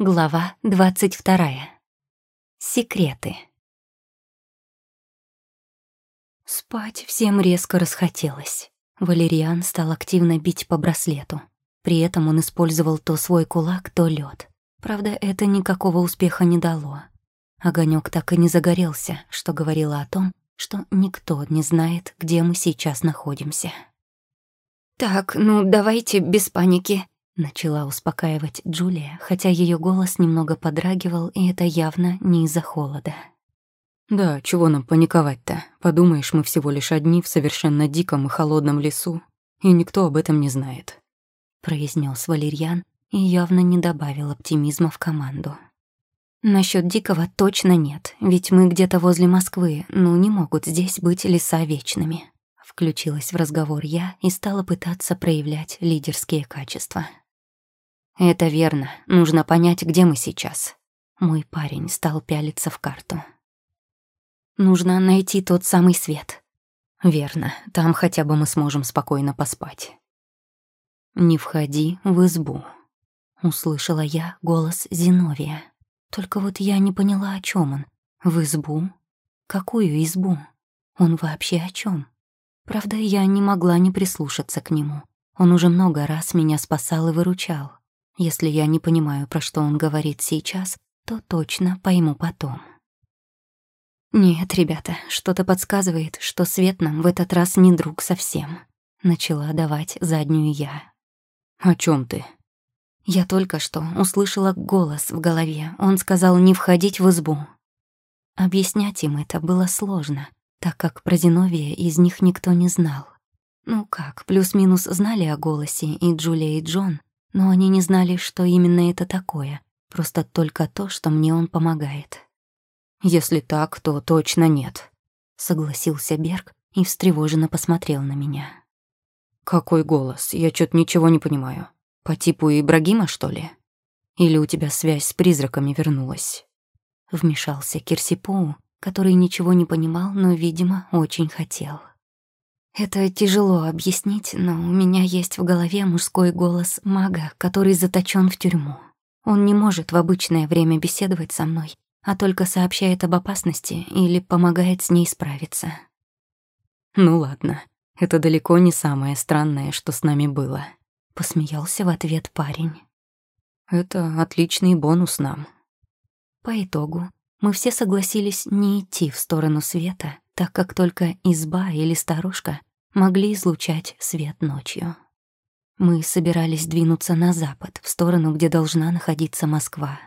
Глава двадцать вторая. Секреты. Спать всем резко расхотелось. Валериан стал активно бить по браслету. При этом он использовал то свой кулак, то лед. Правда, это никакого успеха не дало. Огонек так и не загорелся, что говорило о том, что никто не знает, где мы сейчас находимся. «Так, ну давайте без паники», Начала успокаивать Джулия, хотя ее голос немного подрагивал, и это явно не из-за холода. «Да, чего нам паниковать-то? Подумаешь, мы всего лишь одни в совершенно диком и холодном лесу, и никто об этом не знает», — произнес Валерьян и явно не добавил оптимизма в команду. Насчет дикого точно нет, ведь мы где-то возле Москвы, ну не могут здесь быть леса вечными». Включилась в разговор я и стала пытаться проявлять лидерские качества. «Это верно. Нужно понять, где мы сейчас». Мой парень стал пялиться в карту. «Нужно найти тот самый свет». «Верно. Там хотя бы мы сможем спокойно поспать». «Не входи в избу», — услышала я голос Зиновия. Только вот я не поняла, о чем он. В избу? Какую избу? Он вообще о чем? Правда, я не могла не прислушаться к нему. Он уже много раз меня спасал и выручал. Если я не понимаю, про что он говорит сейчас, то точно пойму потом. «Нет, ребята, что-то подсказывает, что Свет нам в этот раз не друг совсем», — начала давать заднюю я. «О чем ты?» Я только что услышала голос в голове. Он сказал не входить в избу. Объяснять им это было сложно, так как про Зиновия из них никто не знал. Ну как, плюс-минус знали о голосе и Джулия, и Джон, но они не знали, что именно это такое, просто только то, что мне он помогает. «Если так, то точно нет», — согласился Берг и встревоженно посмотрел на меня. «Какой голос? Я чё-то ничего не понимаю. По типу Ибрагима, что ли? Или у тебя связь с призраками вернулась?» Вмешался Кирсипоу, который ничего не понимал, но, видимо, очень хотел. Это тяжело объяснить, но у меня есть в голове мужской голос мага, который заточен в тюрьму. Он не может в обычное время беседовать со мной, а только сообщает об опасности или помогает с ней справиться. «Ну ладно, это далеко не самое странное, что с нами было», — посмеялся в ответ парень. «Это отличный бонус нам». По итогу мы все согласились не идти в сторону света, так как только изба или старушка могли излучать свет ночью. Мы собирались двинуться на запад, в сторону, где должна находиться Москва.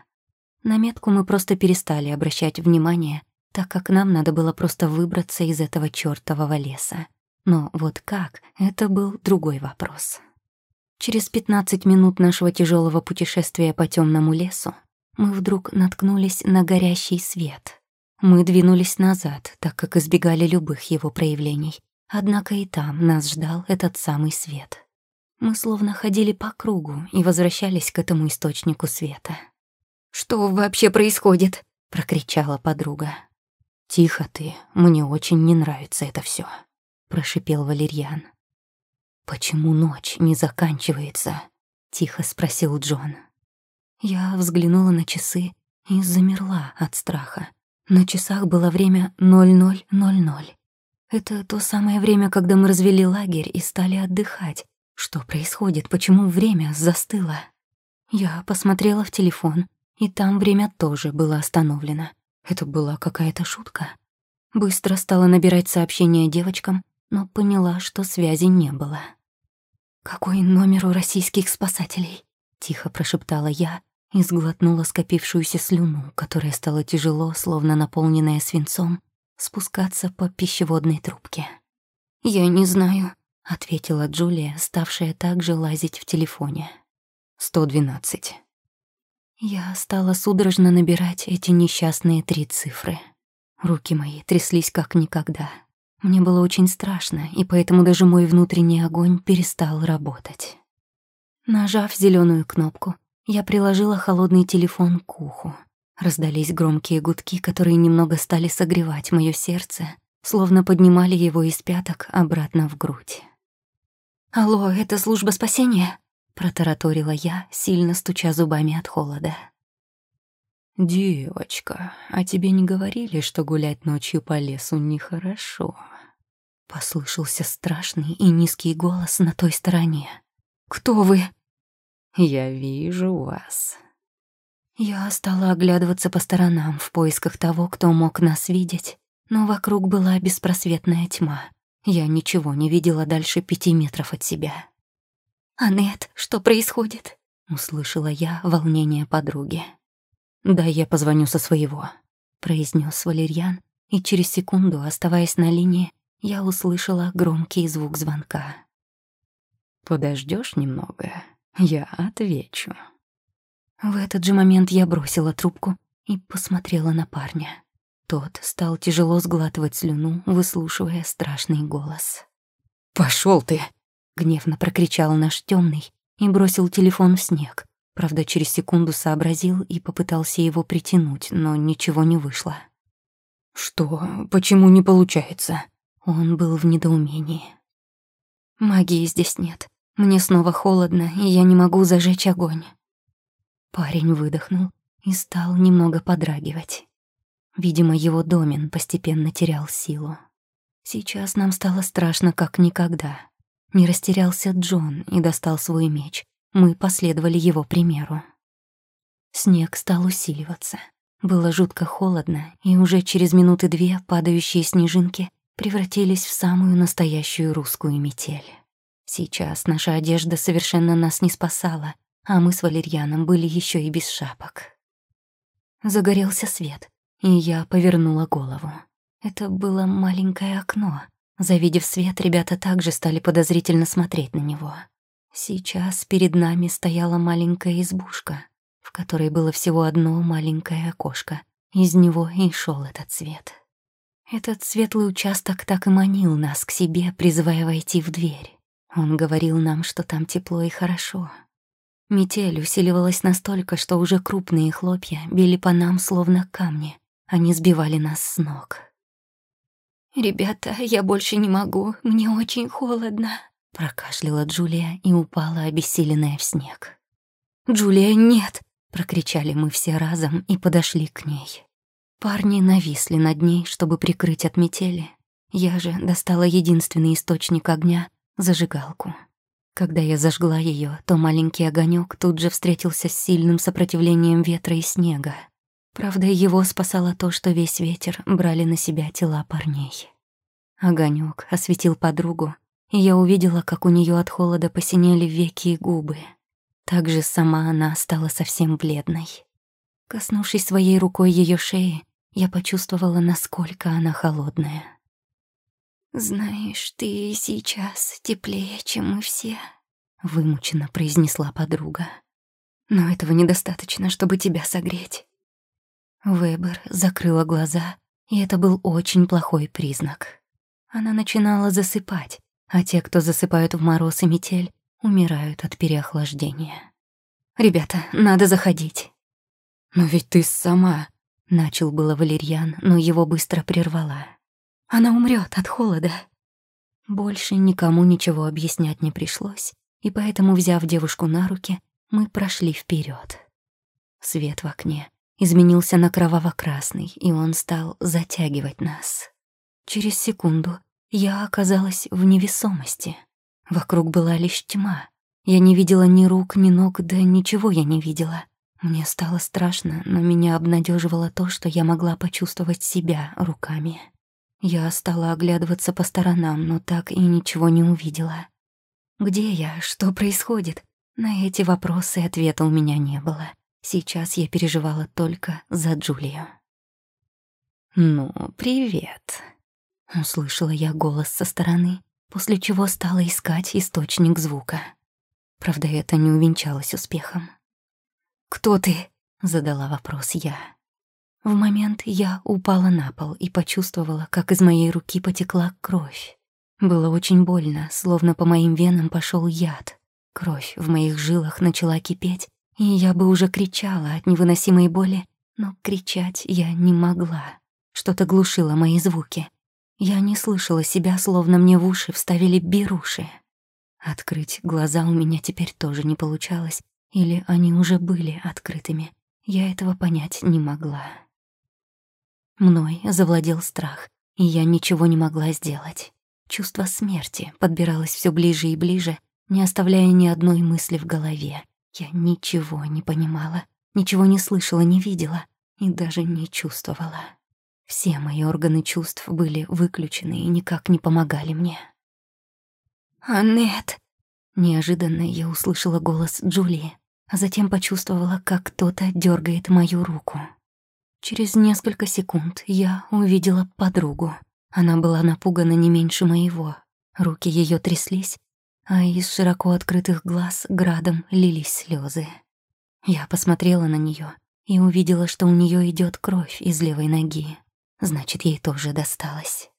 На метку мы просто перестали обращать внимание, так как нам надо было просто выбраться из этого чёртового леса. Но вот как — это был другой вопрос. Через 15 минут нашего тяжелого путешествия по темному лесу мы вдруг наткнулись на горящий свет. Мы двинулись назад, так как избегали любых его проявлений, Однако и там нас ждал этот самый свет. Мы словно ходили по кругу и возвращались к этому источнику света. «Что вообще происходит?» — прокричала подруга. «Тихо ты, мне очень не нравится это все, прошипел Валерьян. «Почему ночь не заканчивается?» — тихо спросил Джон. Я взглянула на часы и замерла от страха. На часах было время 00.00. Это то самое время, когда мы развели лагерь и стали отдыхать. Что происходит? Почему время застыло? Я посмотрела в телефон, и там время тоже было остановлено. Это была какая-то шутка. Быстро стала набирать сообщения девочкам, но поняла, что связи не было. «Какой номер у российских спасателей?» — тихо прошептала я и сглотнула скопившуюся слюну, которая стала тяжело, словно наполненная свинцом, спускаться по пищеводной трубке. «Я не знаю», — ответила Джулия, ставшая также лазить в телефоне. «Сто двенадцать». Я стала судорожно набирать эти несчастные три цифры. Руки мои тряслись как никогда. Мне было очень страшно, и поэтому даже мой внутренний огонь перестал работать. Нажав зеленую кнопку, я приложила холодный телефон к уху. Раздались громкие гудки, которые немного стали согревать моё сердце, словно поднимали его из пяток обратно в грудь. «Алло, это служба спасения?» — протараторила я, сильно стуча зубами от холода. «Девочка, а тебе не говорили, что гулять ночью по лесу нехорошо?» Послышался страшный и низкий голос на той стороне. «Кто вы?» «Я вижу вас». Я стала оглядываться по сторонам в поисках того, кто мог нас видеть, но вокруг была беспросветная тьма. Я ничего не видела дальше пяти метров от себя. «Анет, что происходит?» — услышала я волнение подруги. «Да, я позвоню со своего», — произнес Валерьян, и через секунду, оставаясь на линии, я услышала громкий звук звонка. Подождешь немного, я отвечу». В этот же момент я бросила трубку и посмотрела на парня. Тот стал тяжело сглатывать слюну, выслушивая страшный голос. «Пошёл ты!» — гневно прокричал наш темный и бросил телефон в снег. Правда, через секунду сообразил и попытался его притянуть, но ничего не вышло. «Что? Почему не получается?» Он был в недоумении. «Магии здесь нет. Мне снова холодно, и я не могу зажечь огонь». Парень выдохнул и стал немного подрагивать. Видимо, его домен постепенно терял силу. Сейчас нам стало страшно, как никогда. Не растерялся Джон и достал свой меч. Мы последовали его примеру. Снег стал усиливаться. Было жутко холодно, и уже через минуты две падающие снежинки превратились в самую настоящую русскую метель. Сейчас наша одежда совершенно нас не спасала, а мы с Валерьяном были еще и без шапок. Загорелся свет, и я повернула голову. Это было маленькое окно. Завидев свет, ребята также стали подозрительно смотреть на него. Сейчас перед нами стояла маленькая избушка, в которой было всего одно маленькое окошко. Из него и шел этот свет. Этот светлый участок так и манил нас к себе, призывая войти в дверь. Он говорил нам, что там тепло и хорошо. Метель усиливалась настолько, что уже крупные хлопья били по нам, словно камни. Они сбивали нас с ног. «Ребята, я больше не могу, мне очень холодно», — прокашляла Джулия и упала, обессиленная в снег. «Джулия, нет!» — прокричали мы все разом и подошли к ней. Парни нависли над ней, чтобы прикрыть от метели. Я же достала единственный источник огня — зажигалку. Когда я зажгла ее, то маленький огонек тут же встретился с сильным сопротивлением ветра и снега. Правда, его спасало то, что весь ветер брали на себя тела парней. Огонек осветил подругу, и я увидела, как у нее от холода посинели веки и губы. Также сама она стала совсем бледной. Коснувшись своей рукой ее шеи, я почувствовала, насколько она холодная. «Знаешь, ты сейчас теплее, чем мы все», — вымученно произнесла подруга. «Но этого недостаточно, чтобы тебя согреть». Вебер закрыла глаза, и это был очень плохой признак. Она начинала засыпать, а те, кто засыпают в мороз и метель, умирают от переохлаждения. «Ребята, надо заходить». «Но ведь ты сама...» Начал было Валерьян, но его быстро прервала. Она умрет от холода. Больше никому ничего объяснять не пришлось, и поэтому, взяв девушку на руки, мы прошли вперед. Свет в окне изменился на кроваво-красный, и он стал затягивать нас. Через секунду я оказалась в невесомости. Вокруг была лишь тьма. Я не видела ни рук, ни ног, да ничего я не видела. Мне стало страшно, но меня обнадеживало то, что я могла почувствовать себя руками. Я стала оглядываться по сторонам, но так и ничего не увидела. Где я? Что происходит? На эти вопросы ответа у меня не было. Сейчас я переживала только за Джулию. «Ну, привет», — услышала я голос со стороны, после чего стала искать источник звука. Правда, это не увенчалось успехом. «Кто ты?» — задала вопрос я. В момент я упала на пол и почувствовала, как из моей руки потекла кровь. Было очень больно, словно по моим венам пошел яд. Кровь в моих жилах начала кипеть, и я бы уже кричала от невыносимой боли, но кричать я не могла. Что-то глушило мои звуки. Я не слышала себя, словно мне в уши вставили беруши. Открыть глаза у меня теперь тоже не получалось, или они уже были открытыми. я этого понять не могла. Мной завладел страх, и я ничего не могла сделать. Чувство смерти подбиралось все ближе и ближе, не оставляя ни одной мысли в голове. Я ничего не понимала, ничего не слышала, не видела и даже не чувствовала. Все мои органы чувств были выключены и никак не помогали мне. «Аннет!» Неожиданно я услышала голос Джулии, а затем почувствовала, как кто-то дергает мою руку. Через несколько секунд я увидела подругу. Она была напугана не меньше моего. Руки ее тряслись, а из широко открытых глаз градом лились слезы. Я посмотрела на нее и увидела, что у нее идет кровь из левой ноги. Значит, ей тоже досталось.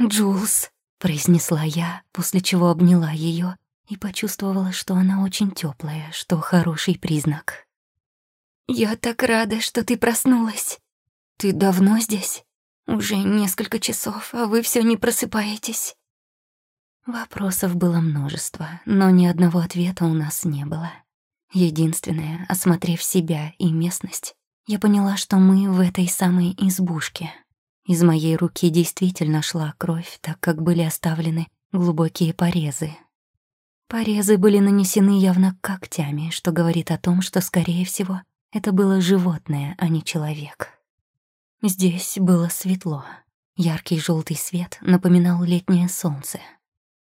«Джулс», — произнесла я, после чего обняла ее и почувствовала, что она очень теплая, что хороший признак. «Я так рада, что ты проснулась. Ты давно здесь? Уже несколько часов, а вы все не просыпаетесь». Вопросов было множество, но ни одного ответа у нас не было. Единственное, осмотрев себя и местность, я поняла, что мы в этой самой избушке. Из моей руки действительно шла кровь, так как были оставлены глубокие порезы. Порезы были нанесены явно когтями, что говорит о том, что, скорее всего, это было животное, а не человек. Здесь было светло. Яркий желтый свет напоминал летнее солнце.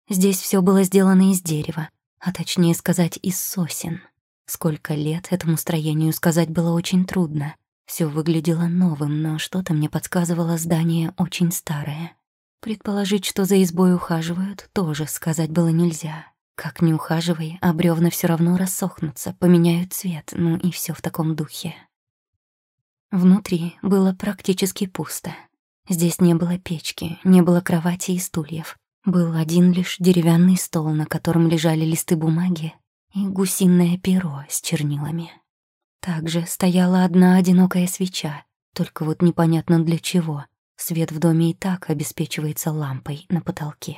Здесь все было сделано из дерева, а точнее сказать, из сосен. Сколько лет этому строению сказать было очень трудно. Все выглядело новым, но что-то мне подсказывало здание очень старое. Предположить, что за избой ухаживают, тоже сказать было нельзя. Как не ухаживай, а бревна все равно рассохнутся, поменяют цвет, ну и все в таком духе. Внутри было практически пусто. Здесь не было печки, не было кровати и стульев. Был один лишь деревянный стол, на котором лежали листы бумаги и гусиное перо с чернилами. Также стояла одна одинокая свеча, только вот непонятно для чего. Свет в доме и так обеспечивается лампой на потолке.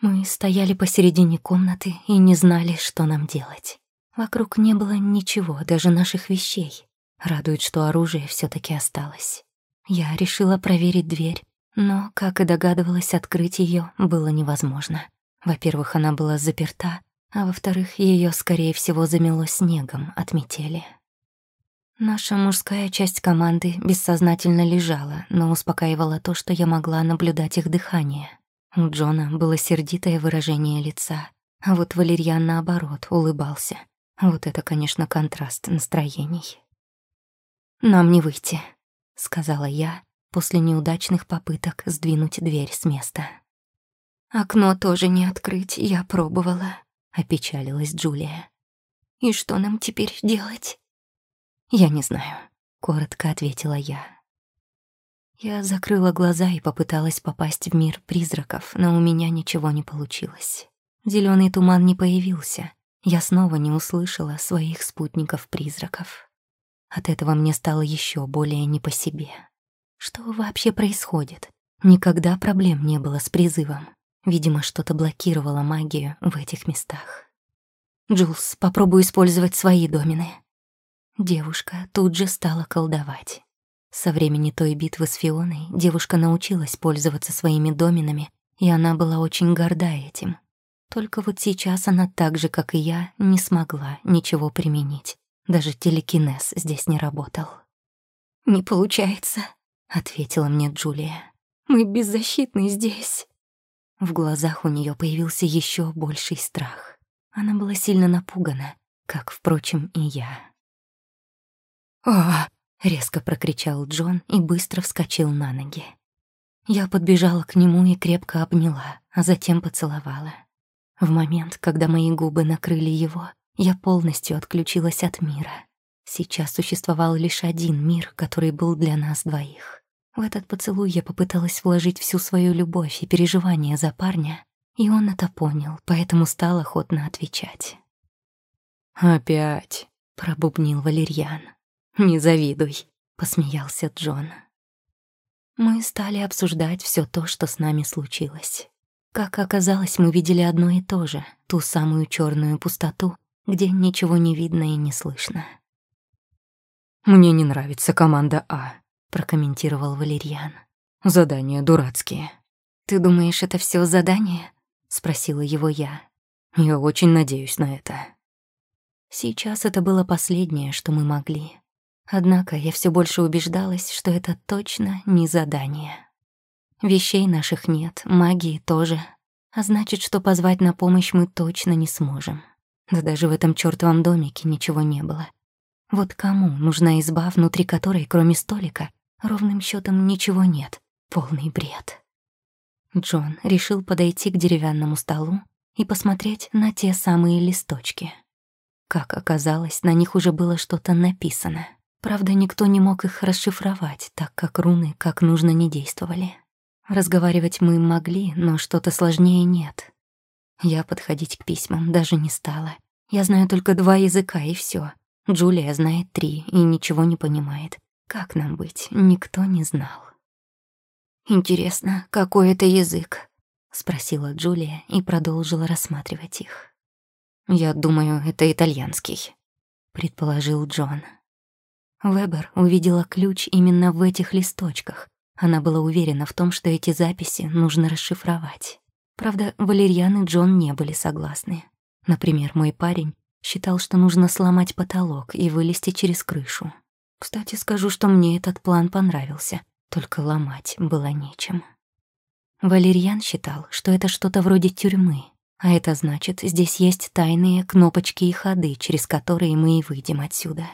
Мы стояли посередине комнаты и не знали, что нам делать. Вокруг не было ничего, даже наших вещей. Радует, что оружие все таки осталось. Я решила проверить дверь, но, как и догадывалась, открыть ее было невозможно. Во-первых, она была заперта, а во-вторых, ее, скорее всего, замело снегом от метели. Наша мужская часть команды бессознательно лежала, но успокаивала то, что я могла наблюдать их дыхание. У Джона было сердитое выражение лица, а вот Валерьян, наоборот, улыбался. Вот это, конечно, контраст настроений. «Нам не выйти», — сказала я после неудачных попыток сдвинуть дверь с места. «Окно тоже не открыть, я пробовала», — опечалилась Джулия. «И что нам теперь делать?» «Я не знаю», — коротко ответила я. Я закрыла глаза и попыталась попасть в мир призраков, но у меня ничего не получилось. Зеленый туман не появился. Я снова не услышала своих спутников-призраков. От этого мне стало еще более не по себе. Что вообще происходит? Никогда проблем не было с призывом. Видимо, что-то блокировало магию в этих местах. «Джулс, попробуй использовать свои домины». Девушка тут же стала колдовать. Со времени той битвы с Фионой девушка научилась пользоваться своими доминами, и она была очень горда этим. Только вот сейчас она так же, как и я, не смогла ничего применить. Даже телекинез здесь не работал. «Не получается», — ответила мне Джулия. «Мы беззащитны здесь». В глазах у нее появился еще больший страх. Она была сильно напугана, как, впрочем, и я. «О!» — резко прокричал Джон и быстро вскочил на ноги. Я подбежала к нему и крепко обняла, а затем поцеловала. В момент, когда мои губы накрыли его, я полностью отключилась от мира. Сейчас существовал лишь один мир, который был для нас двоих. В этот поцелуй я попыталась вложить всю свою любовь и переживания за парня, и он это понял, поэтому стал охотно отвечать. «Опять», — пробубнил Валерьян. «Не завидуй», — посмеялся Джон. Мы стали обсуждать все то, что с нами случилось. Как оказалось, мы видели одно и то же, ту самую черную пустоту, где ничего не видно и не слышно. «Мне не нравится команда А», — прокомментировал Валерьян. «Задания дурацкие». «Ты думаешь, это все задание?» — спросила его я. «Я очень надеюсь на это». Сейчас это было последнее, что мы могли. Однако я все больше убеждалась, что это точно не задание. Вещей наших нет, магии тоже. А значит, что позвать на помощь мы точно не сможем. Да даже в этом чёртовом домике ничего не было. Вот кому нужна изба, внутри которой, кроме столика, ровным счётом ничего нет? Полный бред. Джон решил подойти к деревянному столу и посмотреть на те самые листочки. Как оказалось, на них уже было что-то написано. Правда, никто не мог их расшифровать, так как руны как нужно не действовали. Разговаривать мы могли, но что-то сложнее нет. Я подходить к письмам даже не стала. Я знаю только два языка, и все. Джулия знает три и ничего не понимает. Как нам быть, никто не знал. «Интересно, какой это язык?» — спросила Джулия и продолжила рассматривать их. «Я думаю, это итальянский», — предположил Джон. Вебер увидела ключ именно в этих листочках. Она была уверена в том, что эти записи нужно расшифровать. Правда, Валерьян и Джон не были согласны. Например, мой парень считал, что нужно сломать потолок и вылезти через крышу. Кстати, скажу, что мне этот план понравился, только ломать было нечем. Валерьян считал, что это что-то вроде тюрьмы, а это значит, здесь есть тайные кнопочки и ходы, через которые мы и выйдем отсюда.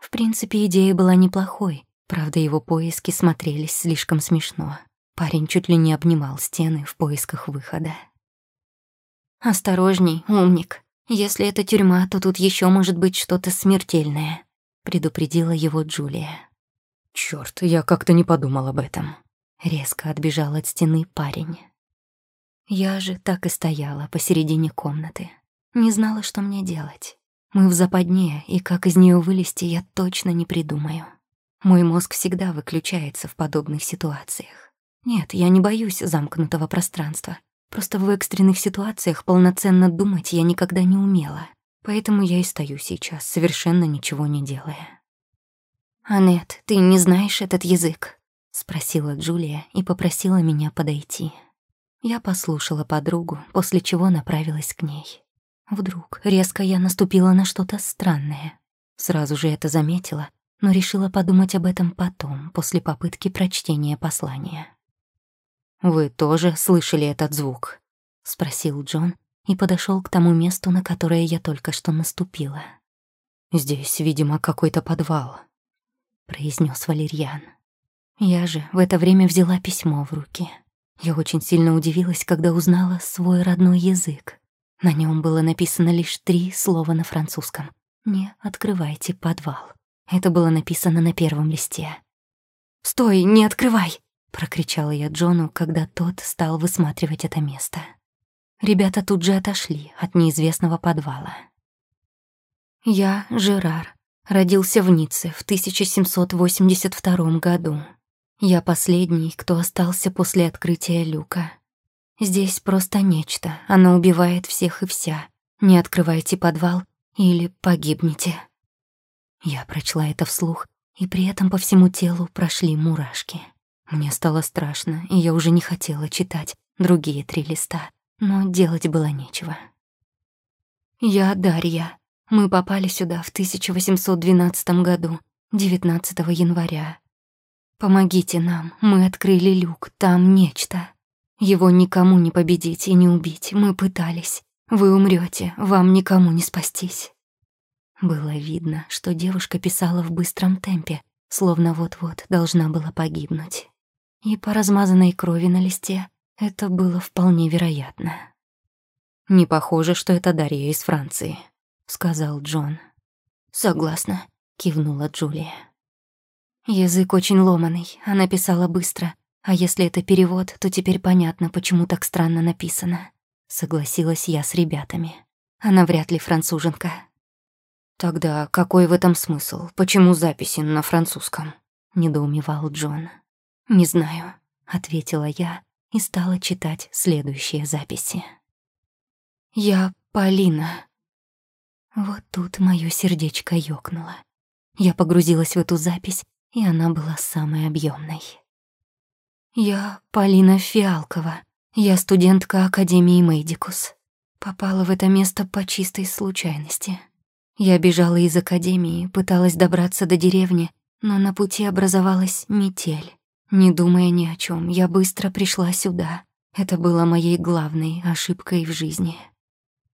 В принципе, идея была неплохой, правда, его поиски смотрелись слишком смешно. Парень чуть ли не обнимал стены в поисках выхода. «Осторожней, умник. Если это тюрьма, то тут еще может быть что-то смертельное», — предупредила его Джулия. «Чёрт, я как-то не подумал об этом». Резко отбежал от стены парень. Я же так и стояла посередине комнаты. Не знала, что мне делать. Мы в западне, и как из нее вылезти, я точно не придумаю. Мой мозг всегда выключается в подобных ситуациях. Нет, я не боюсь замкнутого пространства. Просто в экстренных ситуациях полноценно думать я никогда не умела. Поэтому я и стою сейчас, совершенно ничего не делая. «Анет, ты не знаешь этот язык?» — спросила Джулия и попросила меня подойти. Я послушала подругу, после чего направилась к ней. Вдруг резко я наступила на что-то странное. Сразу же это заметила, но решила подумать об этом потом, после попытки прочтения послания. «Вы тоже слышали этот звук?» — спросил Джон и подошел к тому месту, на которое я только что наступила. «Здесь, видимо, какой-то подвал», — произнес Валерьян. Я же в это время взяла письмо в руки — я очень сильно удивилась, когда узнала свой родной язык. На нем было написано лишь три слова на французском. «Не открывайте подвал». Это было написано на первом листе. «Стой, не открывай!» — прокричала я Джону, когда тот стал высматривать это место. Ребята тут же отошли от неизвестного подвала. Я, Жерар, родился в Ницце в 1782 году. Я последний, кто остался после открытия люка. Здесь просто нечто, оно убивает всех и вся. Не открывайте подвал или погибнете. Я прочла это вслух, и при этом по всему телу прошли мурашки. Мне стало страшно, и я уже не хотела читать другие три листа, но делать было нечего. Я Дарья. Мы попали сюда в 1812 году, 19 января. Помогите нам, мы открыли люк, там нечто. Его никому не победить и не убить, мы пытались. Вы умрете, вам никому не спастись. Было видно, что девушка писала в быстром темпе, словно вот-вот должна была погибнуть. И по размазанной крови на листе это было вполне вероятно. «Не похоже, что это Дарья из Франции», — сказал Джон. «Согласна», — кивнула Джулия. Язык очень ломаный, она писала быстро. А если это перевод, то теперь понятно, почему так странно написано. Согласилась я с ребятами. Она вряд ли француженка. Тогда какой в этом смысл? Почему записи на французском? Недоумевал Джон. Не знаю, ответила я и стала читать следующие записи. Я Полина. Вот тут моё сердечко ёкнуло. Я погрузилась в эту запись, и она была самой объемной. Я Полина Фиалкова. Я студентка Академии Мейдикус. Попала в это место по чистой случайности. Я бежала из академии, пыталась добраться до деревни, но на пути образовалась метель. Не думая ни о чем, я быстро пришла сюда. Это было моей главной ошибкой в жизни.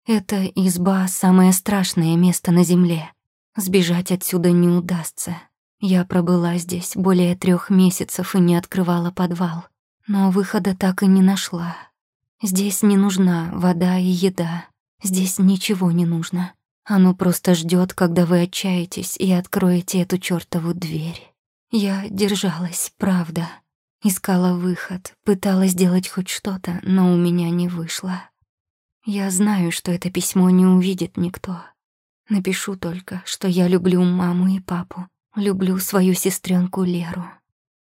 Эта изба — самое страшное место на земле. Сбежать отсюда не удастся. Я пробыла здесь более трех месяцев и не открывала подвал, но выхода так и не нашла. Здесь не нужна вода и еда. Здесь ничего не нужно. Оно просто ждет, когда вы отчаетесь и откроете эту чёртову дверь. Я держалась, правда. Искала выход, пыталась сделать хоть что-то, но у меня не вышло. Я знаю, что это письмо не увидит никто. Напишу только, что я люблю маму и папу, люблю свою сестренку Леру.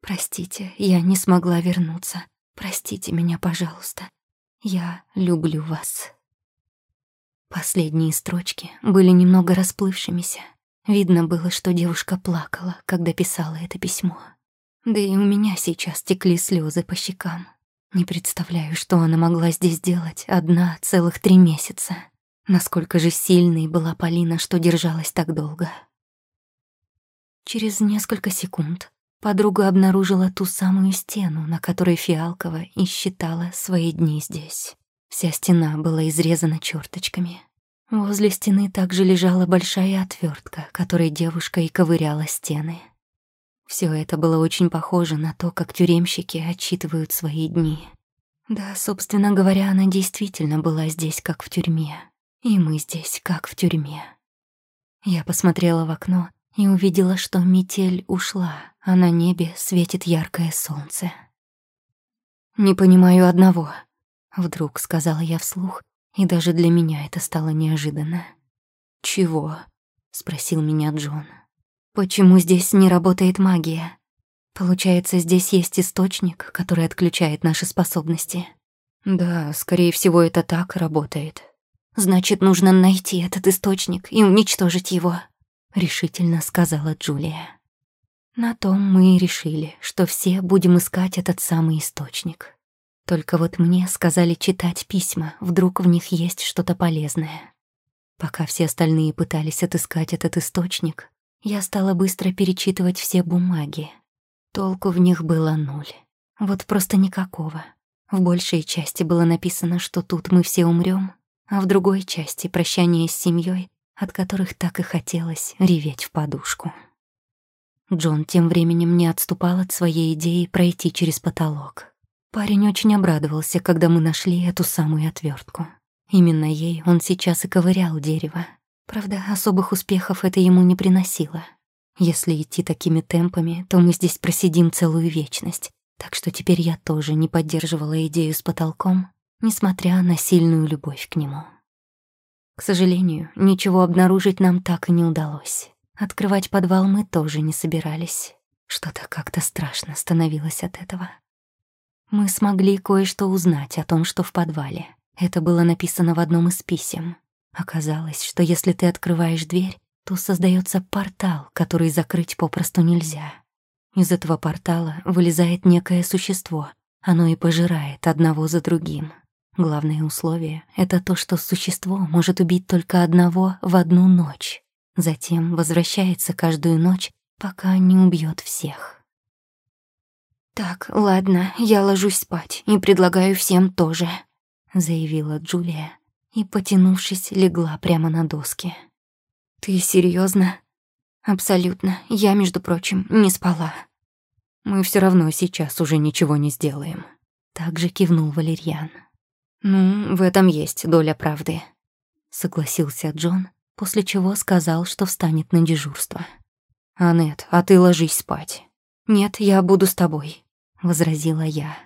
Простите, я не смогла вернуться. Простите меня, пожалуйста. Я люблю вас. Последние строчки были немного расплывшимися. Видно было, что девушка плакала, когда писала это письмо. Да и у меня сейчас текли слезы по щекам. Не представляю, что она могла здесь делать одна целых три месяца. Насколько же сильной была Полина, что держалась так долго. Через несколько секунд подруга обнаружила ту самую стену, на которой Фиалкова и считала свои дни здесь. Вся стена была изрезана черточками. Возле стены также лежала большая отвертка, которой девушка и ковыряла стены. Все это было очень похоже на то, как тюремщики отчитывают свои дни. Да, собственно говоря, она действительно была здесь, как в тюрьме. И мы здесь, как в тюрьме. Я посмотрела в окно и увидела, что метель ушла, а на небе светит яркое солнце. «Не понимаю одного», — вдруг сказала я вслух, и даже для меня это стало неожиданно. «Чего?» — спросил меня Джон. «Почему здесь не работает магия? Получается, здесь есть источник, который отключает наши способности?» «Да, скорее всего, это так работает». «Значит, нужно найти этот источник и уничтожить его», — решительно сказала Джулия. На том мы и решили, что все будем искать этот самый источник. Только вот мне сказали читать письма, вдруг в них есть что-то полезное. Пока все остальные пытались отыскать этот источник, я стала быстро перечитывать все бумаги. Толку в них было ноль. Вот просто никакого. В большей части было написано, что тут мы все умрем, а в другой части — прощание с семьей от которых так и хотелось реветь в подушку. Джон тем временем не отступал от своей идеи пройти через потолок. Парень очень обрадовался, когда мы нашли эту самую отвертку. Именно ей он сейчас и ковырял дерево. Правда, особых успехов это ему не приносило. Если идти такими темпами, то мы здесь просидим целую вечность. Так что теперь я тоже не поддерживала идею с потолком, несмотря на сильную любовь к нему. К сожалению, ничего обнаружить нам так и не удалось. Открывать подвал мы тоже не собирались. Что-то как-то страшно становилось от этого. Мы смогли кое-что узнать о том, что в подвале. Это было написано в одном из писем. Оказалось, что если ты открываешь дверь, то создается портал, который закрыть попросту нельзя. Из этого портала вылезает некое существо. Оно и пожирает одного за другим. Главное условие — это то, что существо может убить только одного в одну ночь. Затем возвращается каждую ночь, пока не убьет всех. «Так, ладно, я ложусь спать и предлагаю всем тоже», — заявила Джулия и, потянувшись, легла прямо на доски. «Ты серьезно? «Абсолютно. Я, между прочим, не спала». «Мы все равно сейчас уже ничего не сделаем», — также кивнул Валерьян. «Ну, в этом есть доля правды», — согласился Джон, после чего сказал, что встанет на дежурство. «Анет, а ты ложись спать». «Нет, я буду с тобой», — возразила я.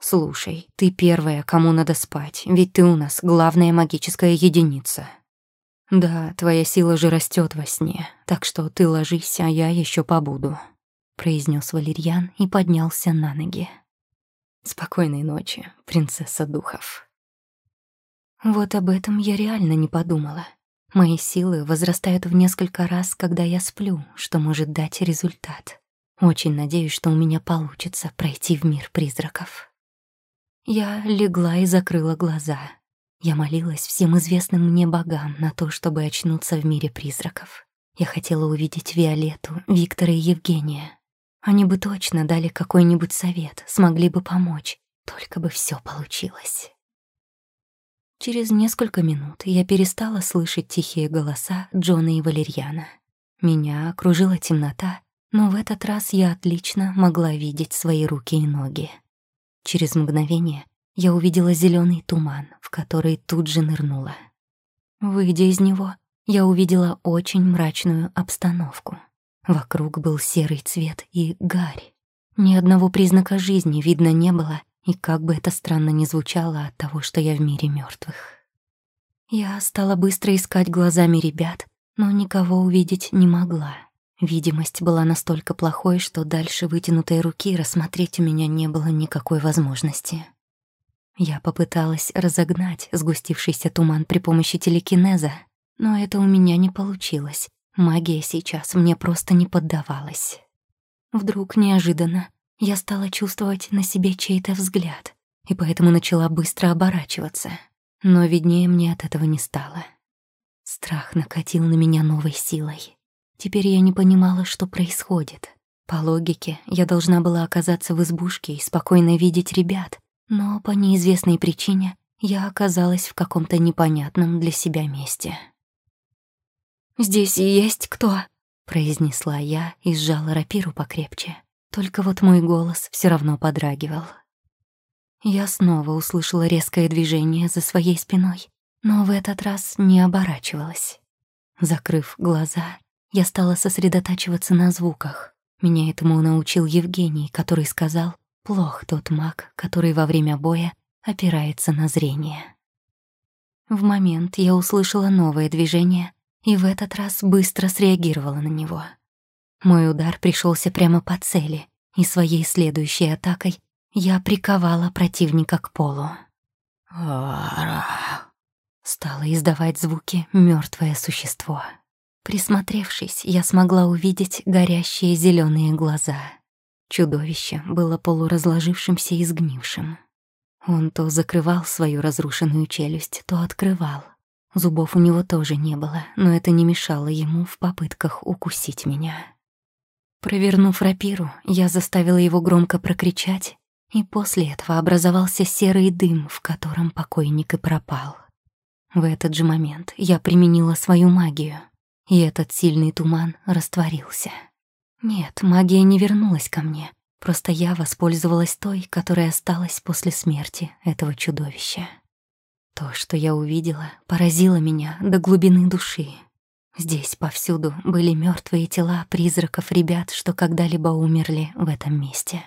«Слушай, ты первая, кому надо спать, ведь ты у нас главная магическая единица». «Да, твоя сила же растет во сне, так что ты ложись, а я еще побуду», — произнес Валерьян и поднялся на ноги. Спокойной ночи, принцесса духов. Вот об этом я реально не подумала. Мои силы возрастают в несколько раз, когда я сплю, что может дать результат. Очень надеюсь, что у меня получится пройти в мир призраков. Я легла и закрыла глаза. Я молилась всем известным мне богам на то, чтобы очнуться в мире призраков. Я хотела увидеть Виолетту, Виктора и Евгения. Они бы точно дали какой-нибудь совет, смогли бы помочь, только бы все получилось. Через несколько минут я перестала слышать тихие голоса Джона и Валерьяна. Меня окружила темнота, но в этот раз я отлично могла видеть свои руки и ноги. Через мгновение я увидела зеленый туман, в который тут же нырнула. Выйдя из него, я увидела очень мрачную обстановку. Вокруг был серый цвет и гарь. Ни одного признака жизни видно не было, и как бы это странно ни звучало от того, что я в мире мертвых. Я стала быстро искать глазами ребят, но никого увидеть не могла. Видимость была настолько плохой, что дальше вытянутой руки рассмотреть у меня не было никакой возможности. Я попыталась разогнать сгустившийся туман при помощи телекинеза, но это у меня не получилось. Магия сейчас мне просто не поддавалась. Вдруг неожиданно я стала чувствовать на себе чей-то взгляд, и поэтому начала быстро оборачиваться. Но виднее мне от этого не стало. Страх накатил на меня новой силой. Теперь я не понимала, что происходит. По логике, я должна была оказаться в избушке и спокойно видеть ребят, но по неизвестной причине я оказалась в каком-то непонятном для себя месте. «Здесь есть кто?» — произнесла я и сжала рапиру покрепче. Только вот мой голос все равно подрагивал. Я снова услышала резкое движение за своей спиной, но в этот раз не оборачивалась. Закрыв глаза, я стала сосредотачиваться на звуках. Меня этому научил Евгений, который сказал, плох тот маг, который во время боя опирается на зрение. В момент я услышала новое движение и в этот раз быстро среагировала на него — мой удар пришелся прямо по цели, и своей следующей атакой я приковала противника к полу. Стало издавать звуки мертвое существо. Присмотревшись, я смогла увидеть горящие зеленые глаза. Чудовище было полуразложившимся и сгнившим. Он то закрывал свою разрушенную челюсть, то открывал. Зубов у него тоже не было, но это не мешало ему в попытках укусить меня. Провернув рапиру, я заставила его громко прокричать, и после этого образовался серый дым, в котором покойник и пропал. В этот же момент я применила свою магию, и этот сильный туман растворился. Нет, магия не вернулась ко мне, просто я воспользовалась той, которая осталась после смерти этого чудовища. То, что я увидела, поразило меня до глубины души. Здесь повсюду были мертвые тела призраков ребят, что когда-либо умерли в этом месте.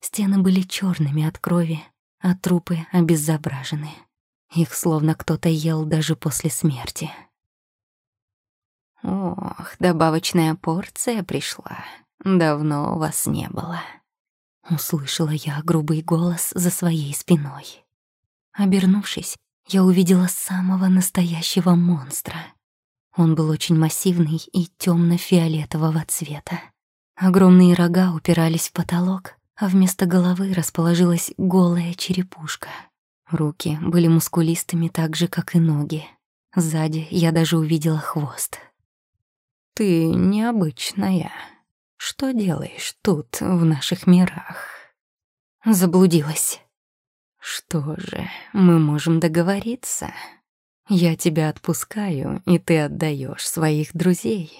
Стены были черными от крови, а трупы обезображены. Их словно кто-то ел даже после смерти. Ох, добавочная порция пришла. Давно вас не было. Услышала я грубый голос за своей спиной. Обернувшись, я увидела самого настоящего монстра — он был очень массивный и темно-фиолетового цвета. Огромные рога упирались в потолок, а вместо головы расположилась голая черепушка. Руки были мускулистыми так же, как и ноги. Сзади я даже увидела хвост. «Ты необычная. Что делаешь тут, в наших мирах?» Заблудилась. «Что же, мы можем договориться?» Я тебя отпускаю, и ты отдаешь своих друзей.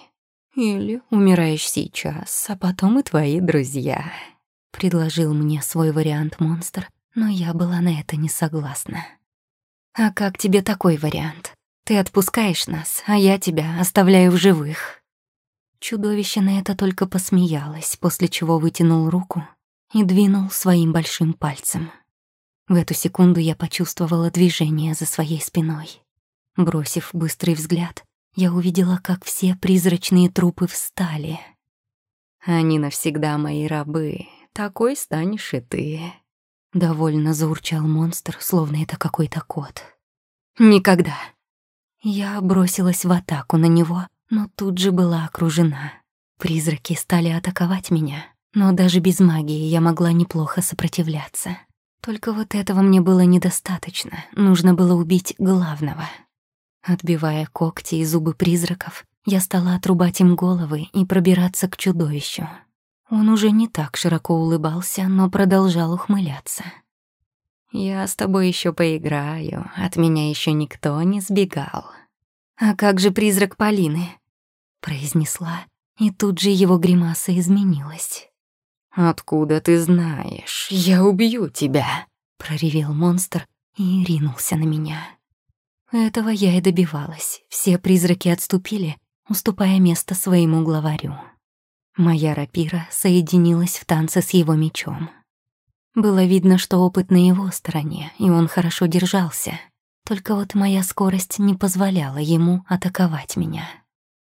Или умираешь сейчас, а потом и твои друзья. Предложил мне свой вариант монстр, но я была на это не согласна. А как тебе такой вариант? Ты отпускаешь нас, а я тебя оставляю в живых. Чудовище на это только посмеялось, после чего вытянул руку и двинул своим большим пальцем. В эту секунду я почувствовала движение за своей спиной. Бросив быстрый взгляд, я увидела, как все призрачные трупы встали. «Они навсегда мои рабы, такой станешь и ты», — довольно заурчал монстр, словно это какой-то кот. «Никогда!» Я бросилась в атаку на него, но тут же была окружена. Призраки стали атаковать меня, но даже без магии я могла неплохо сопротивляться. Только вот этого мне было недостаточно, нужно было убить главного. Отбивая когти и зубы призраков, я стала отрубать им головы и пробираться к чудовищу. Он уже не так широко улыбался, но продолжал ухмыляться. «Я с тобой еще поиграю, от меня еще никто не сбегал». «А как же призрак Полины?» — произнесла, и тут же его гримаса изменилась. «Откуда ты знаешь? Я убью тебя!» — проревел монстр и ринулся на меня. Этого я и добивалась. Все призраки отступили, уступая место своему главарю. Моя рапира соединилась в танце с его мечом. Было видно, что опыт на его стороне, и он хорошо держался. Только вот моя скорость не позволяла ему атаковать меня.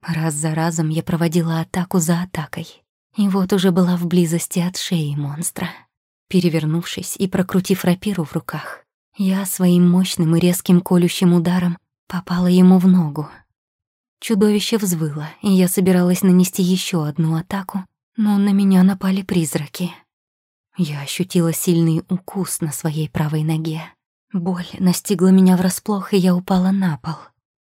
Раз за разом я проводила атаку за атакой. И вот уже была в близости от шеи монстра. Перевернувшись и прокрутив рапиру в руках, я своим мощным и резким колющим ударом попала ему в ногу. Чудовище взвыло, и я собиралась нанести еще одну атаку, но на меня напали призраки. Я ощутила сильный укус на своей правой ноге. Боль настигла меня врасплох, и я упала на пол.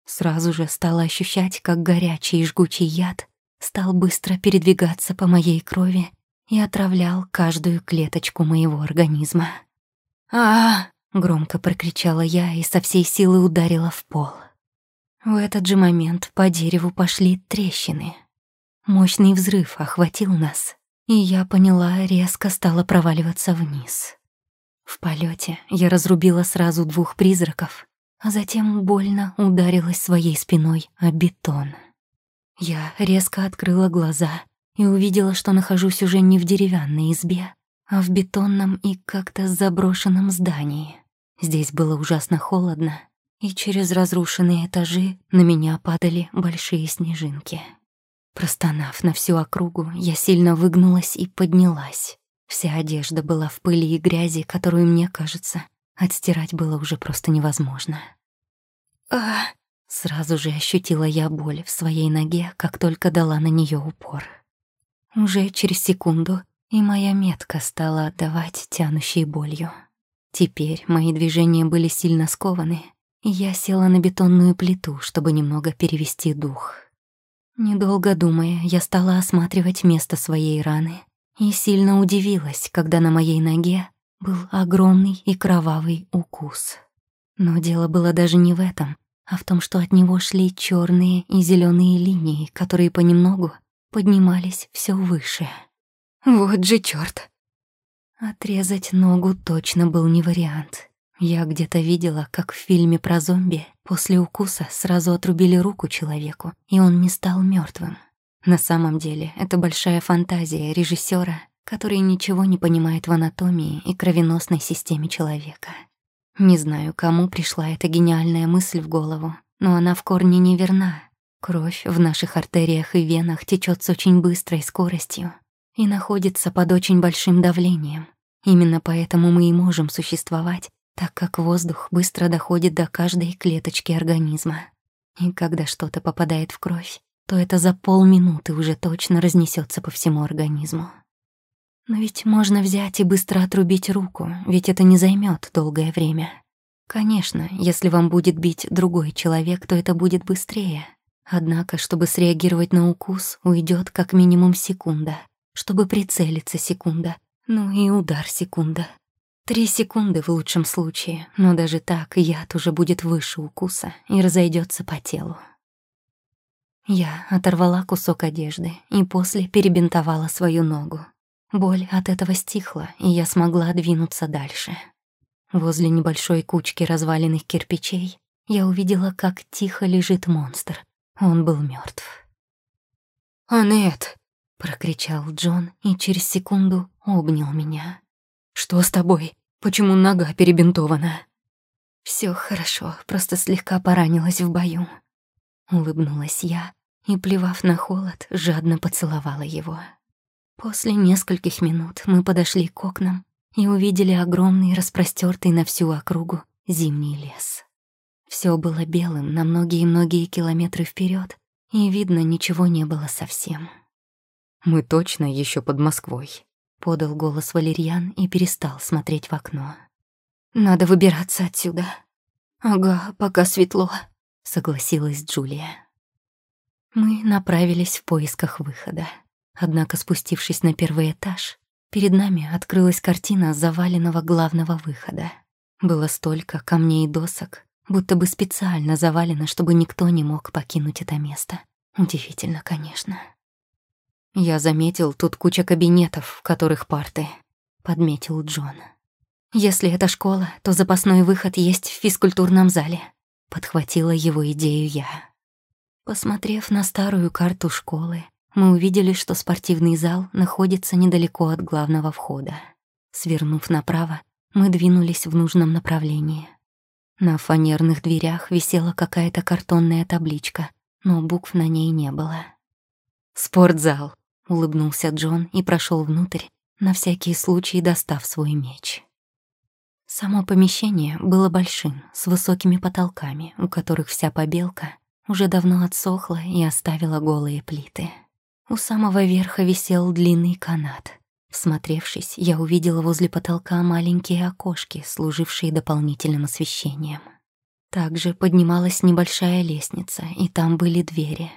Сразу же стала ощущать, как горячий и жгучий яд стал быстро передвигаться по моей крови и отравлял каждую клеточку моего организма. а, громко прокричала я и со всей силы ударила в пол. В этот же момент по дереву пошли трещины. Мощный взрыв охватил нас, и я поняла, резко стала проваливаться вниз. В полете я разрубила сразу двух призраков, а затем больно ударилась своей спиной о бетон. Я резко открыла глаза и увидела, что нахожусь уже не в деревянной избе, а в бетонном и как-то заброшенном здании. Здесь было ужасно холодно, и через разрушенные этажи на меня падали большие снежинки. Простонав на всю округу, я сильно выгнулась и поднялась. Вся одежда была в пыли и грязи, которую, мне кажется, отстирать было уже просто невозможно. А, Сразу же ощутила я боль в своей ноге, как только дала на нее упор. Уже через секунду и моя метка стала отдавать тянущей болью. Теперь мои движения были сильно скованы, и я села на бетонную плиту, чтобы немного перевести дух. Недолго думая, я стала осматривать место своей раны и сильно удивилась, когда на моей ноге был огромный и кровавый укус. Но дело было даже не в этом, а в том, что от него шли черные и зеленые линии, которые понемногу поднимались все выше. Вот же черт! Отрезать ногу точно был не вариант. Я где-то видела, как в фильме про зомби после укуса сразу отрубили руку человеку, и он не стал мертвым. На самом деле, это большая фантазия режиссера, который ничего не понимает в анатомии и кровеносной системе человека. Не знаю, кому пришла эта гениальная мысль в голову, но она в корне неверна. Кровь в наших артериях и венах течет с очень быстрой скоростью и находится под очень большим давлением. Именно поэтому мы и можем существовать, так как воздух быстро доходит до каждой клеточки организма. И когда что-то попадает в кровь, то это за полминуты уже точно разнесется по всему организму. Но ведь можно взять и быстро отрубить руку, ведь это не займет долгое время. Конечно, если вам будет бить другой человек, то это будет быстрее. Однако, чтобы среагировать на укус, уйдет как минимум секунда. Чтобы прицелиться секунда. Ну и удар секунда. Три секунды в лучшем случае, но даже так яд уже будет выше укуса и разойдется по телу. Я оторвала кусок одежды и после перебинтовала свою ногу. Боль от этого стихла, и я смогла двинуться дальше. Возле небольшой кучки разваленных кирпичей я увидела, как тихо лежит монстр. Он был мертв. «Анет!» — прокричал Джон и через секунду обнял меня. «Что с тобой? Почему нога перебинтована?» Все хорошо, просто слегка поранилась в бою». Улыбнулась я и, плевав на холод, жадно поцеловала его. После нескольких минут мы подошли к окнам и увидели огромный, распростертый на всю округу зимний лес. Все было белым на многие-многие километры вперед, и видно, ничего не было совсем. «Мы точно еще под Москвой», — подал голос Валерьян и перестал смотреть в окно. «Надо выбираться отсюда». «Ага, пока светло», — согласилась Джулия. Мы направились в поисках выхода. Однако, спустившись на первый этаж, перед нами открылась картина заваленного главного выхода. Было столько камней и досок, будто бы специально завалено, чтобы никто не мог покинуть это место. Удивительно, конечно. «Я заметил, тут куча кабинетов, в которых парты», — подметил Джон. «Если это школа, то запасной выход есть в физкультурном зале», — подхватила его идею я. Посмотрев на старую карту школы, мы увидели, что спортивный зал находится недалеко от главного входа. Свернув направо, мы двинулись в нужном направлении. На фанерных дверях висела какая-то картонная табличка, но букв на ней не было. «Спортзал», — улыбнулся Джон и прошел внутрь, на всякий случай достав свой меч. Само помещение было большим, с высокими потолками, у которых вся побелка уже давно отсохла и оставила голые плиты. У самого верха висел длинный канат. Всмотревшись, я увидела возле потолка маленькие окошки, служившие дополнительным освещением. Также поднималась небольшая лестница, и там были двери.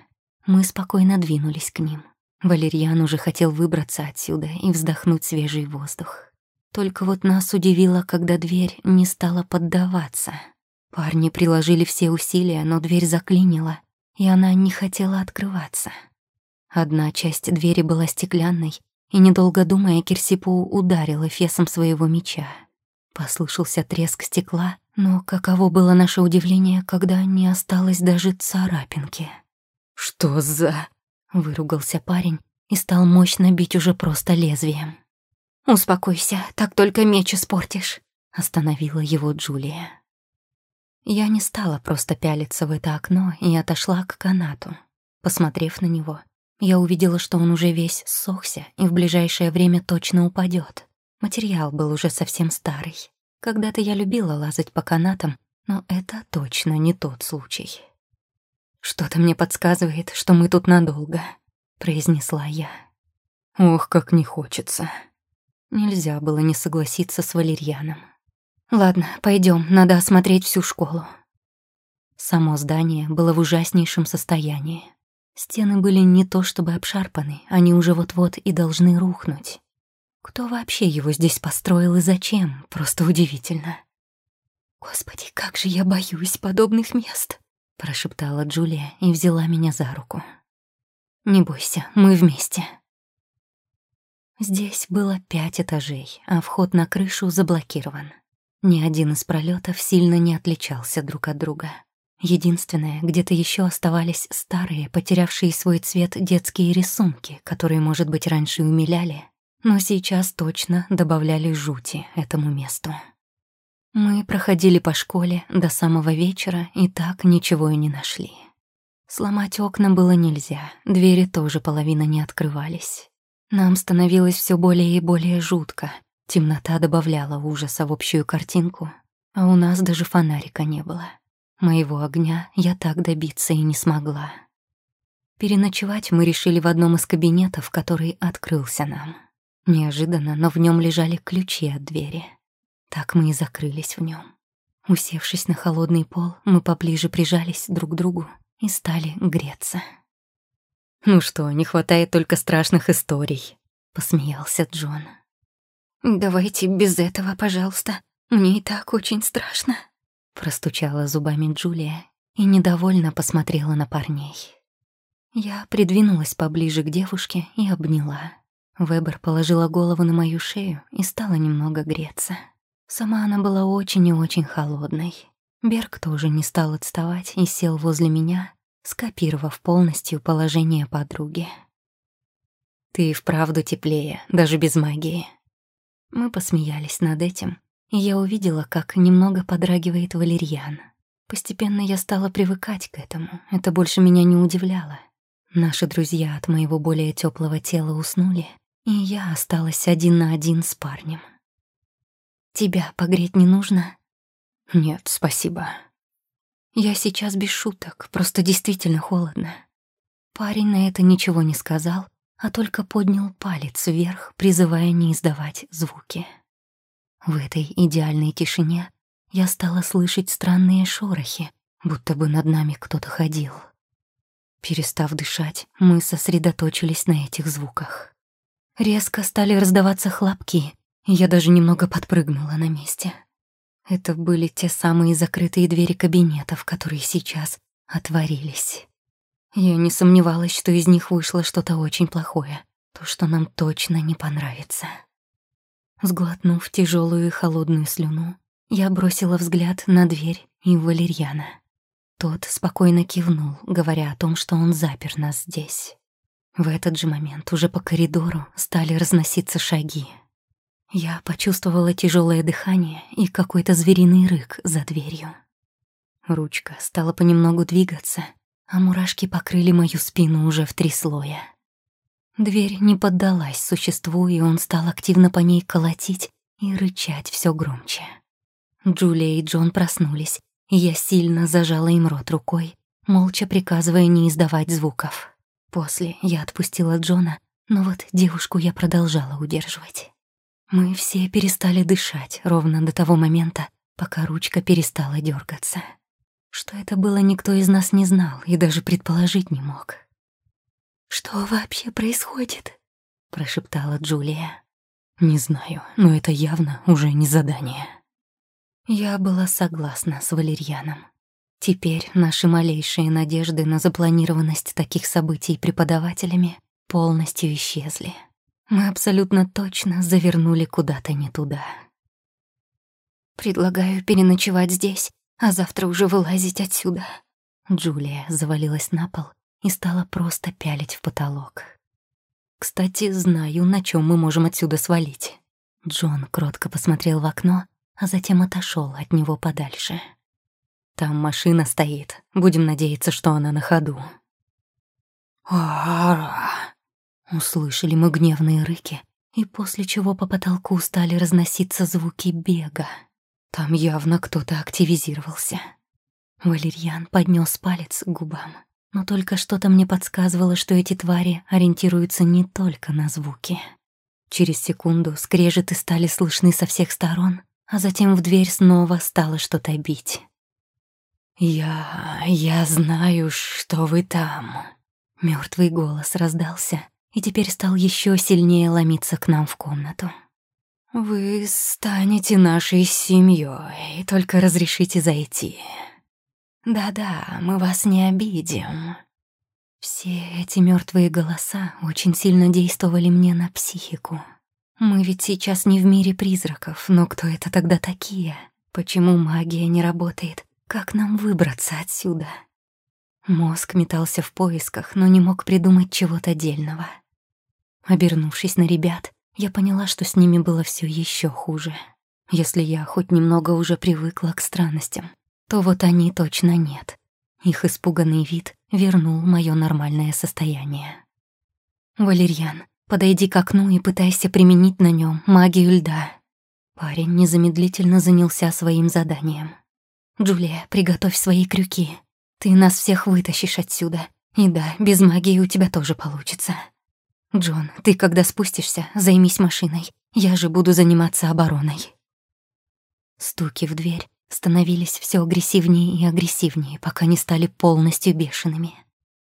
Мы спокойно двинулись к ним. Валерьян уже хотел выбраться отсюда и вздохнуть свежий воздух. Только вот нас удивило, когда дверь не стала поддаваться. Парни приложили все усилия, но дверь заклинила, и она не хотела открываться. Одна часть двери была стеклянной, и, недолго думая, Кирсипу ударил эфесом своего меча. Послышался треск стекла, но каково было наше удивление, когда не осталось даже царапинки. «Что за...» — выругался парень и стал мощно бить уже просто лезвием. «Успокойся, так только меч испортишь», — остановила его Джулия. Я не стала просто пялиться в это окно и отошла к канату. Посмотрев на него, я увидела, что он уже весь ссохся и в ближайшее время точно упадет. Материал был уже совсем старый. Когда-то я любила лазать по канатам, но это точно не тот случай. «Что-то мне подсказывает, что мы тут надолго», — произнесла я. «Ох, как не хочется». Нельзя было не согласиться с Валерьяном. «Ладно, пойдем, надо осмотреть всю школу». Само здание было в ужаснейшем состоянии. Стены были не то чтобы обшарпаны, они уже вот-вот и должны рухнуть. Кто вообще его здесь построил и зачем? Просто удивительно. «Господи, как же я боюсь подобных мест!» — прошептала Джулия и взяла меня за руку. «Не бойся, мы вместе». Здесь было пять этажей, а вход на крышу заблокирован. Ни один из пролетов сильно не отличался друг от друга. Единственное, где-то еще оставались старые, потерявшие свой цвет детские рисунки, которые, может быть, раньше умиляли, но сейчас точно добавляли жути этому месту. Мы проходили по школе до самого вечера и так ничего и не нашли. Сломать окна было нельзя, двери тоже половина не открывались. Нам становилось все более и более жутко. Темнота добавляла ужаса в общую картинку, а у нас даже фонарика не было. Моего огня я так добиться и не смогла. Переночевать мы решили в одном из кабинетов, который открылся нам. Неожиданно, но в нем лежали ключи от двери. Так мы и закрылись в нем. Усевшись на холодный пол, мы поближе прижались друг к другу и стали греться. «Ну что, не хватает только страшных историй», — посмеялся Джон. «Давайте без этого, пожалуйста. Мне и так очень страшно». Простучала зубами Джулия и недовольно посмотрела на парней. Я придвинулась поближе к девушке и обняла. Вебер положила голову на мою шею и стала немного греться. Сама она была очень и очень холодной. Берг тоже не стал отставать и сел возле меня, скопировав полностью положение подруги. «Ты вправду теплее, даже без магии». Мы посмеялись над этим, и я увидела, как немного подрагивает валерьян. Постепенно я стала привыкать к этому, это больше меня не удивляло. Наши друзья от моего более теплого тела уснули, и я осталась один на один с парнем. «Тебя погреть не нужно?» «Нет, спасибо». Я сейчас без шуток, просто действительно холодно. Парень на это ничего не сказал, а только поднял палец вверх, призывая не издавать звуки. В этой идеальной тишине я стала слышать странные шорохи, будто бы над нами кто-то ходил. Перестав дышать, мы сосредоточились на этих звуках. Резко стали раздаваться хлопки, и я даже немного подпрыгнула на месте. Это были те самые закрытые двери кабинетов, которые сейчас отворились. Я не сомневалась, что из них вышло что-то очень плохое, то, что нам точно не понравится. Сглотнув тяжелую и холодную слюну, я бросила взгляд на дверь и Валерьяна. Тот спокойно кивнул, говоря о том, что он запер нас здесь. В этот же момент уже по коридору стали разноситься шаги. Я почувствовала тяжелое дыхание и какой-то звериный рык за дверью. Ручка стала понемногу двигаться, а мурашки покрыли мою спину уже в три слоя. Дверь не поддалась существу, и он стал активно по ней колотить и рычать все громче. Джулия и Джон проснулись, и я сильно зажала им рот рукой, молча приказывая не издавать звуков. После я отпустила Джона, но вот девушку я продолжала удерживать. Мы все перестали дышать ровно до того момента, пока ручка перестала дергаться. Что это было, никто из нас не знал и даже предположить не мог. «Что вообще происходит?» — прошептала Джулия. «Не знаю, но это явно уже не задание». Я была согласна с Валерьяном. Теперь наши малейшие надежды на запланированность таких событий преподавателями полностью исчезли. Мы абсолютно точно завернули куда-то не туда. «Предлагаю переночевать здесь а завтра уже вылазить отсюда». Джулия завалилась на пол и стала просто пялить в потолок. «Кстати, знаю, на чем мы можем отсюда свалить». Джон кротко посмотрел в окно, а затем отошел от него подальше. «Там машина стоит. Будем надеяться, что она на ходу». «Ара!» Услышали мы гневные рыки, и после чего по потолку стали разноситься звуки бега. Там явно кто-то активизировался. Валерьян поднес палец к губам. Но только что-то мне подсказывало, что эти твари ориентируются не только на звуки. Через секунду скрежеты стали слышны со всех сторон, а затем в дверь снова стало что-то бить. «Я... я знаю, что вы там». Мертвый голос раздался и теперь стал еще сильнее ломиться к нам в комнату. «Вы станете нашей семьей, только разрешите зайти. Да-да, мы вас не обидим». Все эти мертвые голоса очень сильно действовали мне на психику. Мы ведь сейчас не в мире призраков, но кто это тогда такие? Почему магия не работает? Как нам выбраться отсюда? Мозг метался в поисках, но не мог придумать чего-то дельного. Обернувшись на ребят, я поняла, что с ними было все еще хуже. Если я хоть немного уже привыкла к странностям, то вот они точно нет. Их испуганный вид вернул мое нормальное состояние. «Валерьян, подойди к окну и пытайся применить на нем магию льда». Парень незамедлительно занялся своим заданием. «Джулия, приготовь свои крюки. Ты нас всех вытащишь отсюда. И да, без магии у тебя тоже получится». «Джон, ты когда спустишься, займись машиной. Я же буду заниматься обороной». Стуки в дверь становились все агрессивнее и агрессивнее, пока не стали полностью бешеными.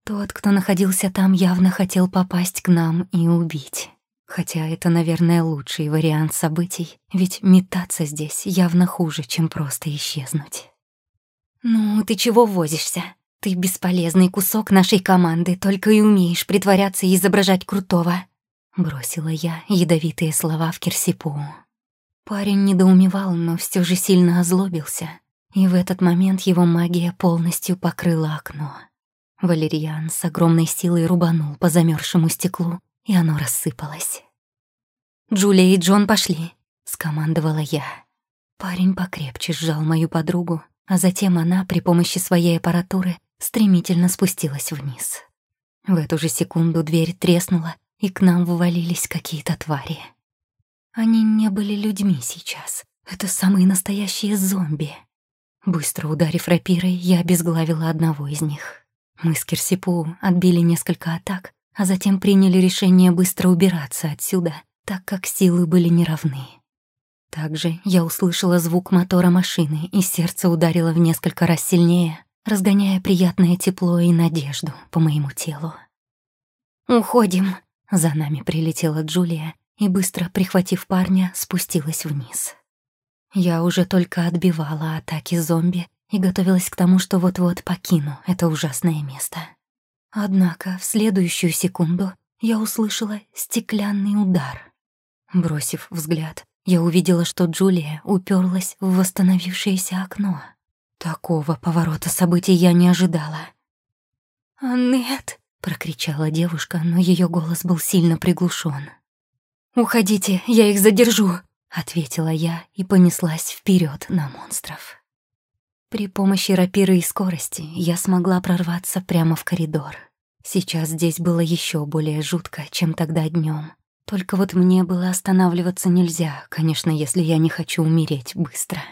Тот, кто находился там, явно хотел попасть к нам и убить. Хотя это, наверное, лучший вариант событий, ведь метаться здесь явно хуже, чем просто исчезнуть. «Ну, ты чего возишься?» Ты бесполезный кусок нашей команды, только и умеешь притворяться и изображать крутого. Бросила я ядовитые слова в Кирсипу. Парень недоумевал, но все же сильно озлобился, и в этот момент его магия полностью покрыла окно. Валерьян с огромной силой рубанул по замерзшему стеклу, и оно рассыпалось. «Джулия и Джон пошли», — скомандовала я. Парень покрепче сжал мою подругу, а затем она при помощи своей аппаратуры стремительно спустилась вниз. В эту же секунду дверь треснула, и к нам вывалились какие-то твари. Они не были людьми сейчас. Это самые настоящие зомби. Быстро ударив рапирой, я обезглавила одного из них. Мы с Кирсипу отбили несколько атак, а затем приняли решение быстро убираться отсюда, так как силы были неравны. Также я услышала звук мотора машины, и сердце ударило в несколько раз сильнее, разгоняя приятное тепло и надежду по моему телу. «Уходим!» — за нами прилетела Джулия и, быстро прихватив парня, спустилась вниз. Я уже только отбивала атаки зомби и готовилась к тому, что вот-вот покину это ужасное место. Однако в следующую секунду я услышала стеклянный удар. Бросив взгляд, я увидела, что Джулия уперлась в восстановившееся окно. Такого поворота событий я не ожидала. «Аннет!» — прокричала девушка, но ее голос был сильно приглушен. «Уходите, я их задержу!» — ответила я и понеслась вперед на монстров. При помощи рапиры и скорости я смогла прорваться прямо в коридор. Сейчас здесь было еще более жутко, чем тогда днем. Только вот мне было останавливаться нельзя, конечно, если я не хочу умереть быстро.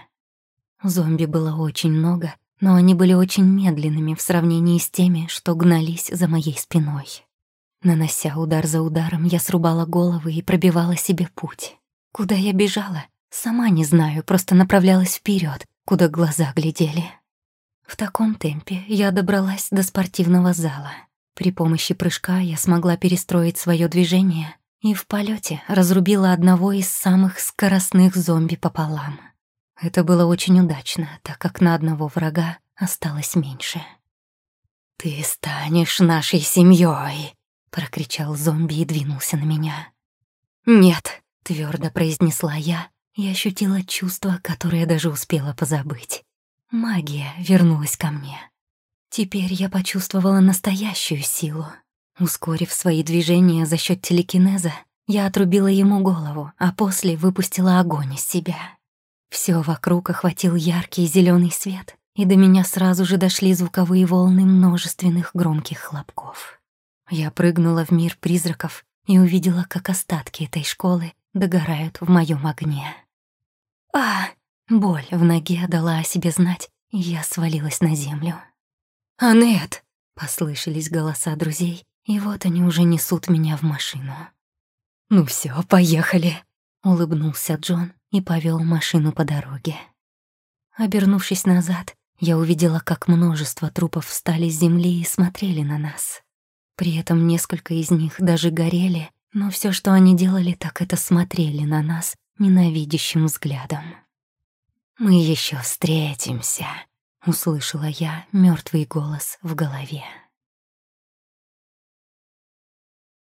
Зомби было очень много, но они были очень медленными в сравнении с теми, что гнались за моей спиной. Нанося удар за ударом, я срубала головы и пробивала себе путь. Куда я бежала? Сама не знаю, просто направлялась вперед, куда глаза глядели. В таком темпе я добралась до спортивного зала. При помощи прыжка я смогла перестроить свое движение и в полете разрубила одного из самых скоростных зомби пополам. Это было очень удачно, так как на одного врага осталось меньше. «Ты станешь нашей семьей, прокричал зомби и двинулся на меня. «Нет», — твердо произнесла я и ощутила чувство, которое даже успела позабыть. Магия вернулась ко мне. Теперь я почувствовала настоящую силу. Ускорив свои движения за счет телекинеза, я отрубила ему голову, а после выпустила огонь из себя. Все вокруг охватил яркий зеленый свет, и до меня сразу же дошли звуковые волны множественных громких хлопков. Я прыгнула в мир призраков и увидела, как остатки этой школы догорают в моем огне. А! Боль в ноге дала о себе знать, и я свалилась на землю. «Анет!» — послышались голоса друзей, и вот они уже несут меня в машину. «Ну все, поехали!» — улыбнулся Джон и повел машину по дороге. Обернувшись назад, я увидела, как множество трупов встали с земли и смотрели на нас. При этом несколько из них даже горели, но все, что они делали, так это смотрели на нас ненавидящим взглядом. «Мы еще встретимся», — услышала я мертвый голос в голове.